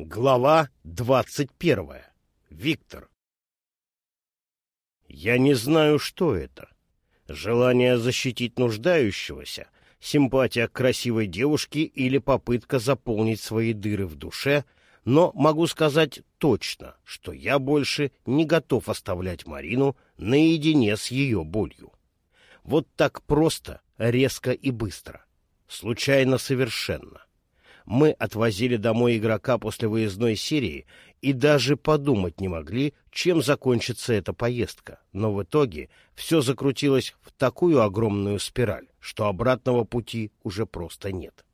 Глава двадцать первая. Виктор. Я не знаю, что это. Желание защитить нуждающегося, симпатия к красивой девушке или попытка заполнить свои дыры в душе, но могу сказать точно, что я больше не готов оставлять Марину наедине с ее болью. Вот так просто, резко и быстро. Случайно совершенно мы отвозили домой игрока после выездной серии и даже подумать не могли, чем закончится эта поездка. Но в итоге все закрутилось в такую огромную спираль, что обратного пути уже просто нет.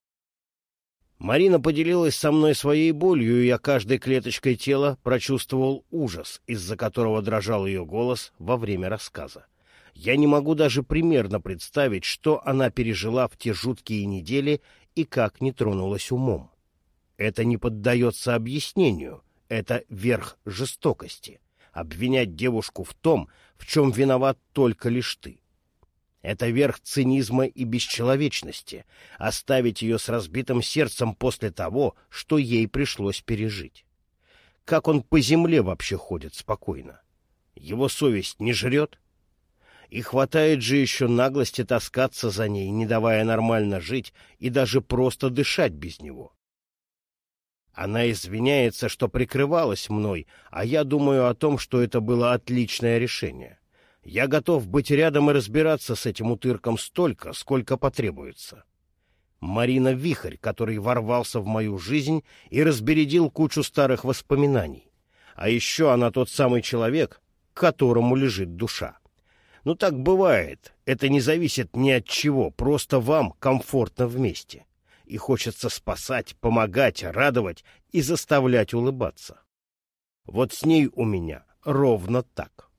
Марина поделилась со мной своей болью, и я каждой клеточкой тела прочувствовал ужас, из-за которого дрожал ее голос во время рассказа. Я не могу даже примерно представить, что она пережила в те жуткие недели и как не тронулась умом. Это не поддается объяснению, это верх жестокости. Обвинять девушку в том, в чем виноват только лишь ты. Это верх цинизма и бесчеловечности — оставить ее с разбитым сердцем после того, что ей пришлось пережить. Как он по земле вообще ходит спокойно? Его совесть не жрет? И хватает же еще наглости таскаться за ней, не давая нормально жить и даже просто дышать без него. Она извиняется, что прикрывалась мной, а я думаю о том, что это было отличное решение. Я готов быть рядом и разбираться с этим утырком столько, сколько потребуется. Марина — вихрь, который ворвался в мою жизнь и разбередил кучу старых воспоминаний. А еще она тот самый человек, к которому лежит душа. Ну так бывает. Это не зависит ни от чего, просто вам комфортно вместе. И хочется спасать, помогать, радовать и заставлять улыбаться. Вот с ней у меня ровно так.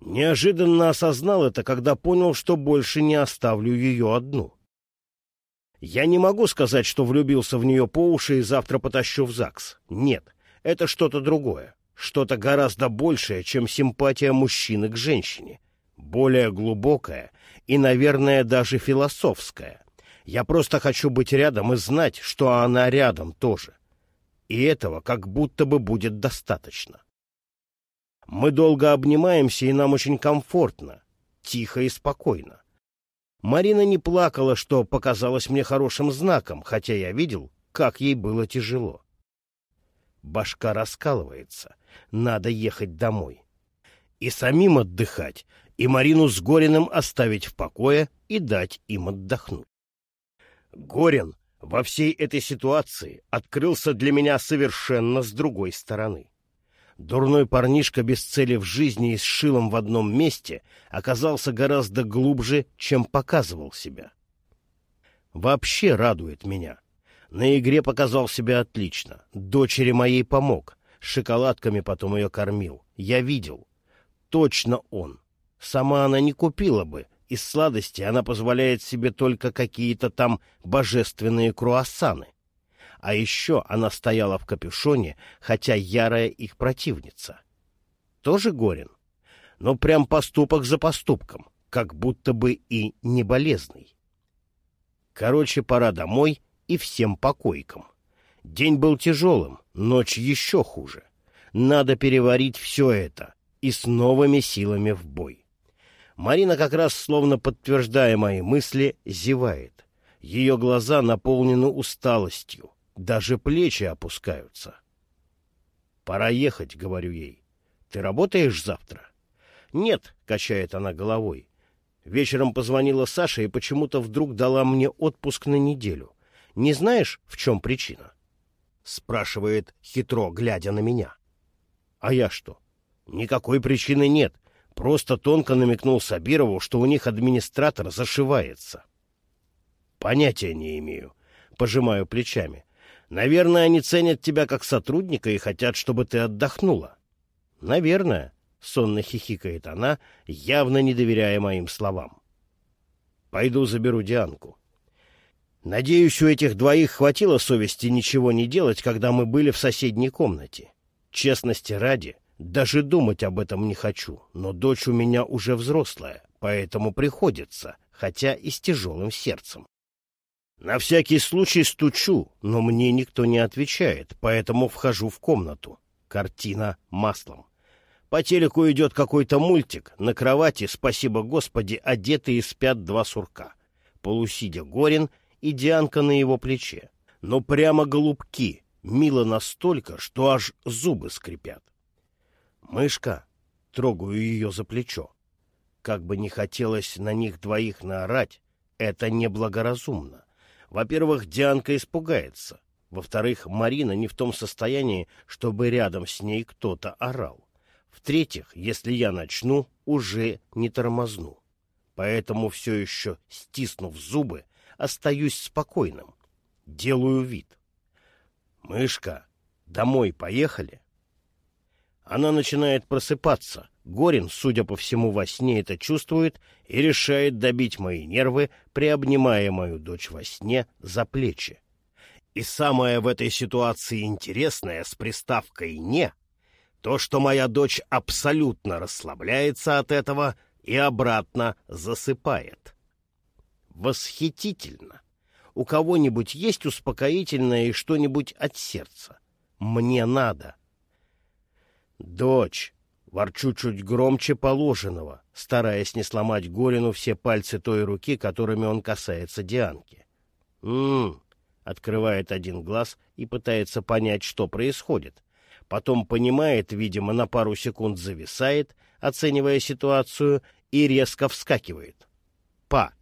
Неожиданно осознал это, когда понял, что больше не оставлю ее одну. Я не могу сказать, что влюбился в нее по уши и завтра потащу в ЗАГС. Нет, это что-то другое, что-то гораздо большее, чем симпатия мужчины к женщине, более глубокое и, наверное, даже философское. Я просто хочу быть рядом и знать, что она рядом тоже. И этого как будто бы будет достаточно. Мы долго обнимаемся, и нам очень комфортно, тихо и спокойно. Марина не плакала, что показалось мне хорошим знаком, хотя я видел, как ей было тяжело. Башка раскалывается, надо ехать домой. И самим отдыхать, и Марину с Гориным оставить в покое и дать им отдохнуть. Горин во всей этой ситуации открылся для меня совершенно с другой стороны. Дурной парнишка без цели в жизни и с шилом в одном месте оказался гораздо глубже, чем показывал себя. Вообще радует меня. На игре показал себя отлично. Дочери моей помог. Шоколадками потом ее кормил. Я видел. Точно он. Сама она не купила бы. Из сладости она позволяет себе только какие-то там божественные круассаны. А еще она стояла в капюшоне, хотя ярая их противница. Тоже Горин? Но прям поступок за поступком, как будто бы и не болезный. Короче, пора домой и всем по койкам. День был тяжелым, ночь еще хуже. Надо переварить все это и с новыми силами в бой. Марина, как раз словно подтверждая мои мысли, зевает. Ее глаза наполнены усталостью, даже плечи опускаются. «Пора ехать», — говорю ей. «Ты работаешь завтра?» «Нет», — качает она головой. Вечером позвонила Саша и почему-то вдруг дала мне отпуск на неделю. Не знаешь, в чем причина? Спрашивает хитро, глядя на меня. А я что? Никакой причины нет. Просто тонко намекнул Сабирову, что у них администратор зашивается. Понятия не имею. Пожимаю плечами. Наверное, они ценят тебя как сотрудника и хотят, чтобы ты отдохнула. Наверное, сонно хихикает она, явно не доверяя моим словам. Пойду заберу Дианку. Надеюсь, у этих двоих хватило совести ничего не делать, когда мы были в соседней комнате. Честности ради, даже думать об этом не хочу, но дочь у меня уже взрослая, поэтому приходится, хотя и с тяжелым сердцем. На всякий случай стучу, но мне никто не отвечает, поэтому вхожу в комнату. Картина маслом. По телеку идет какой-то мультик. На кровати, спасибо Господи, одетые спят два сурка. Полусидя Горин и Дианка на его плече. Но прямо голубки. Мило настолько, что аж зубы скрипят. Мышка. Трогаю ее за плечо. Как бы не хотелось на них двоих наорать, это неблагоразумно. Во-первых, Дианка испугается. Во-вторых, Марина не в том состоянии, чтобы рядом с ней кто-то орал. В-третьих, если я начну, уже не тормозну. Поэтому все еще, стиснув зубы, остаюсь спокойным. Делаю вид. «Мышка, домой поехали?» Она начинает просыпаться. Горин, судя по всему, во сне это чувствует и решает добить мои нервы, приобнимая мою дочь во сне за плечи. И самое в этой ситуации интересное с приставкой «не» То, что моя дочь абсолютно расслабляется от этого и обратно засыпает. Восхитительно. У кого-нибудь есть успокоительное и что-нибудь от сердца? Мне надо. Дочь, ворчу чуть громче положенного, стараясь не сломать Горину все пальцы той руки, которыми он касается Дианки. «М-м-м», открывает один глаз и пытается понять, что происходит потом понимает, видимо, на пару секунд зависает, оценивая ситуацию, и резко вскакивает. «Па,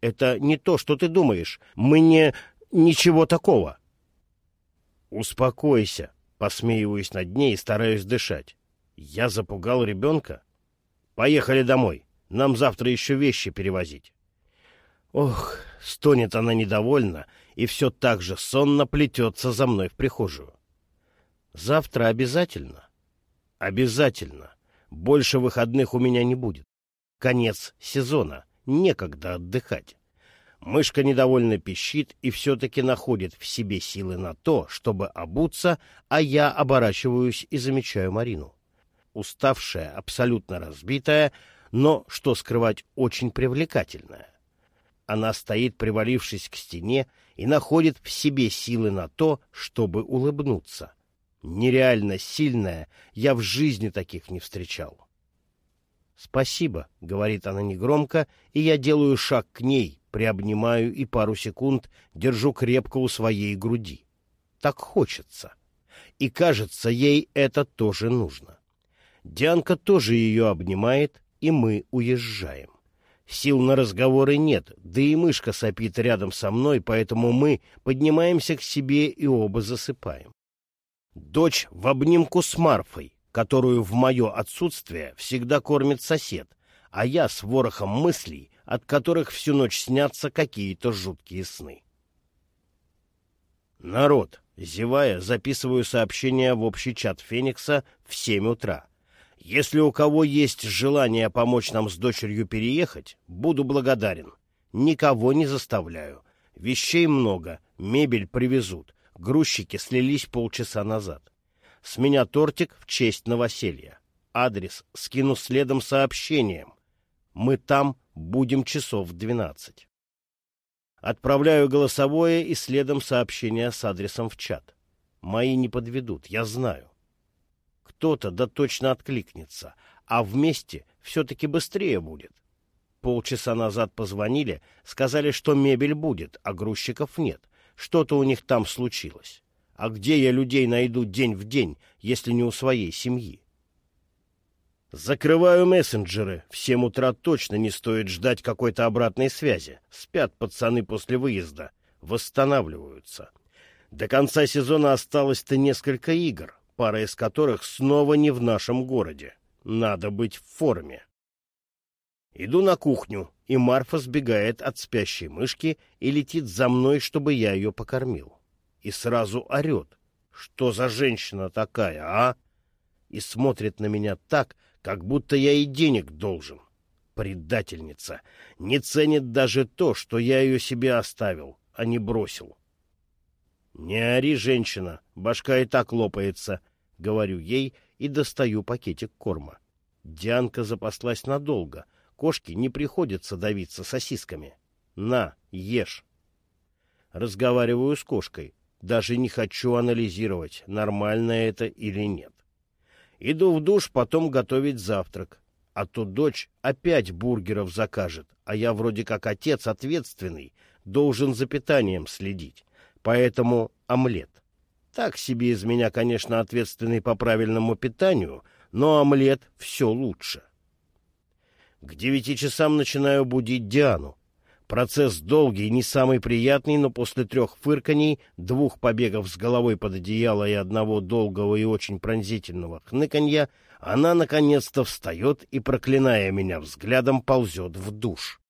это не то, что ты думаешь. Мы не... ничего такого». «Успокойся», — посмеиваюсь над ней и стараюсь дышать. «Я запугал ребенка? Поехали домой. Нам завтра еще вещи перевозить». Ох, стонет она недовольно и все так же сонно плетется за мной в прихожую. Завтра обязательно? Обязательно. Больше выходных у меня не будет. Конец сезона. Некогда отдыхать. Мышка недовольно пищит и все-таки находит в себе силы на то, чтобы обуться, а я оборачиваюсь и замечаю Марину. Уставшая, абсолютно разбитая, но, что скрывать, очень привлекательная. Она стоит, привалившись к стене, и находит в себе силы на то, чтобы улыбнуться — нереально сильная, я в жизни таких не встречал. «Спасибо», — говорит она негромко, и я делаю шаг к ней, приобнимаю и пару секунд держу крепко у своей груди. Так хочется. И кажется, ей это тоже нужно. Дианка тоже ее обнимает, и мы уезжаем. Сил на разговоры нет, да и мышка сопит рядом со мной, поэтому мы поднимаемся к себе и оба засыпаем. Дочь в обнимку с Марфой, которую в мое отсутствие всегда кормит сосед, а я с ворохом мыслей, от которых всю ночь снятся какие-то жуткие сны. Народ, зевая, записываю сообщение в общий чат Феникса в семь утра. Если у кого есть желание помочь нам с дочерью переехать, буду благодарен. Никого не заставляю. Вещей много, мебель привезут. Грузчики слились полчаса назад. С меня тортик в честь новоселья. Адрес скину следом сообщением. Мы там будем часов в двенадцать. Отправляю голосовое и следом сообщение с адресом в чат. Мои не подведут, я знаю. Кто-то да точно откликнется, а вместе все-таки быстрее будет. Полчаса назад позвонили, сказали, что мебель будет, а грузчиков нет. Что-то у них там случилось. А где я людей найду день в день, если не у своей семьи? Закрываю мессенджеры. В семь утра точно не стоит ждать какой-то обратной связи. Спят пацаны после выезда. Восстанавливаются. До конца сезона осталось-то несколько игр, пара из которых снова не в нашем городе. Надо быть в форме. Иду на кухню, и Марфа сбегает от спящей мышки и летит за мной, чтобы я ее покормил. И сразу орет. Что за женщина такая, а? И смотрит на меня так, как будто я и денег должен. Предательница. Не ценит даже то, что я ее себе оставил, а не бросил. «Не ори, женщина, башка и так лопается», — говорю ей и достаю пакетик корма. Дианка запаслась надолго — Кошке не приходится давиться сосисками. На, ешь. разговариваю с кошкой. Даже не хочу анализировать, нормально это или нет. Иду в душ, потом готовить завтрак. А то дочь опять бургеров закажет, а я вроде как отец ответственный, должен за питанием следить. Поэтому омлет. Так себе из меня, конечно, ответственный по правильному питанию, но омлет все лучше. К девяти часам начинаю будить Диану. Процесс долгий, не самый приятный, но после трех фырканий, двух побегов с головой под одеяло и одного долгого и очень пронзительного хныканья, она наконец-то встает и, проклиная меня взглядом, ползет в душ.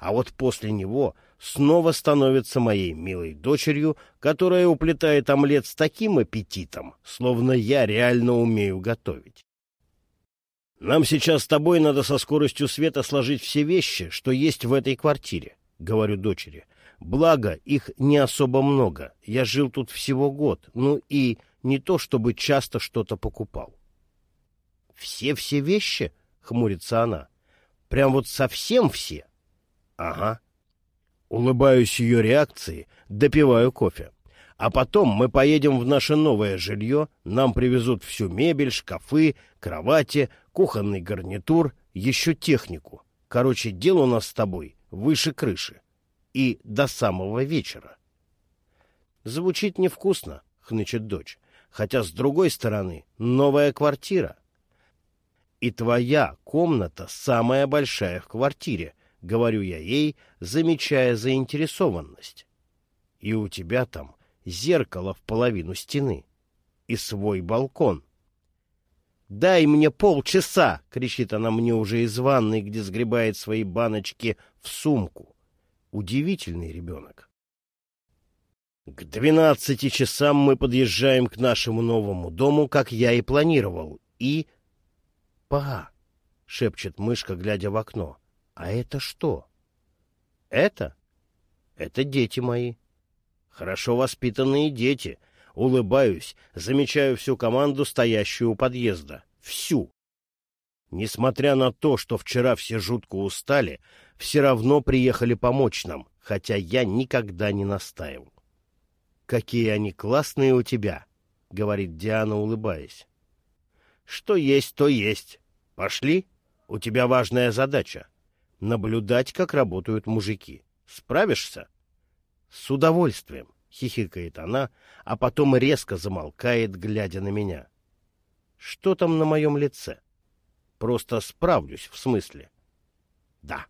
А вот после него снова становится моей милой дочерью, которая уплетает омлет с таким аппетитом, словно я реально умею готовить. «Нам сейчас с тобой надо со скоростью света сложить все вещи, что есть в этой квартире», — говорю дочери. «Благо, их не особо много. Я жил тут всего год, ну и не то чтобы часто что-то покупал». «Все-все вещи?» — хмурится она. «Прям вот совсем все?» «Ага». Улыбаюсь ее реакции, допиваю кофе. А потом мы поедем в наше новое жилье, нам привезут всю мебель, шкафы, кровати, кухонный гарнитур, еще технику. Короче, дело у нас с тобой выше крыши. И до самого вечера. Звучит невкусно, хнычет дочь. Хотя, с другой стороны, новая квартира. И твоя комната самая большая в квартире, говорю я ей, замечая заинтересованность. И у тебя там зеркало в половину стены и свой балкон. «Дай мне полчаса!» — кричит она мне уже из ванной, где сгребает свои баночки в сумку. Удивительный ребенок. К двенадцати часам мы подъезжаем к нашему новому дому, как я и планировал, и «Па!» — шепчет мышка, глядя в окно. «А это что?» «Это? Это дети мои. Хорошо воспитанные дети. Улыбаюсь, замечаю всю команду, стоящую у подъезда. Всю. Несмотря на то, что вчера все жутко устали, все равно приехали помочь нам, хотя я никогда не настаивал. «Какие они классные у тебя!» — говорит Диана, улыбаясь. «Что есть, то есть. Пошли, у тебя важная задача — наблюдать, как работают мужики. Справишься? С удовольствием, — хихикает она, а потом резко замолкает, глядя на меня. Что там на моем лице? Просто справлюсь, в смысле. Да.